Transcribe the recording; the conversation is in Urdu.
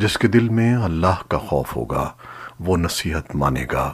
جس کے دل میں اللہ کا خوف ہوگا وہ نصیحت مانے گا۔